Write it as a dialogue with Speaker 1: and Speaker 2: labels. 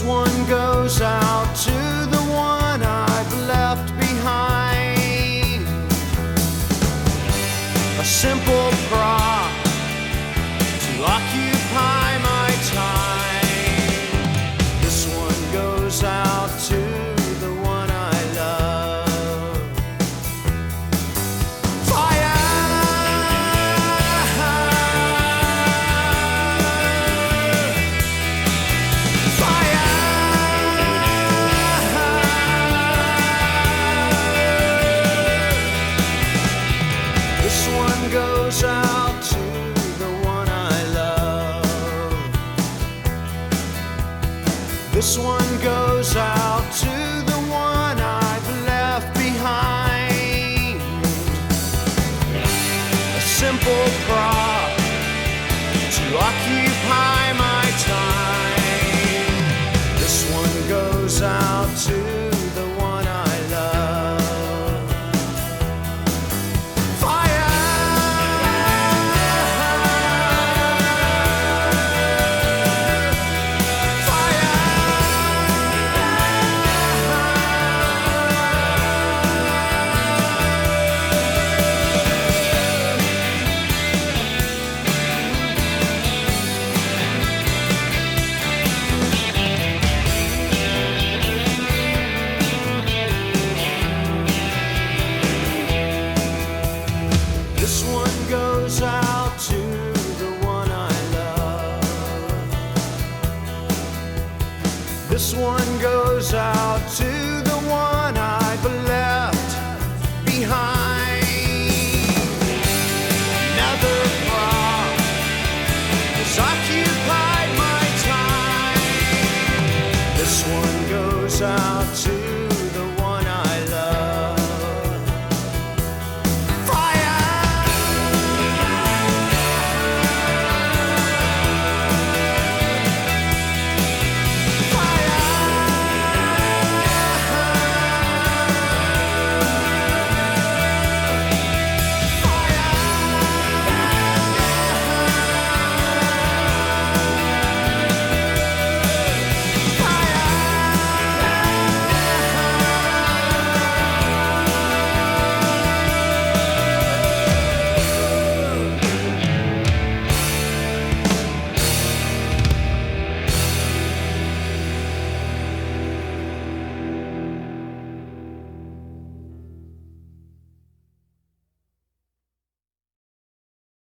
Speaker 1: one goes out to the one I've left behind. A simple prop to occupy goes out to the one I love. This one goes out to the one I've left behind. A simple prop to occupy my time. This one goes out to goes out to the one I've left behind. Another has occupied my time. This one goes out to